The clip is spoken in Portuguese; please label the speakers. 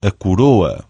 Speaker 1: a coroa.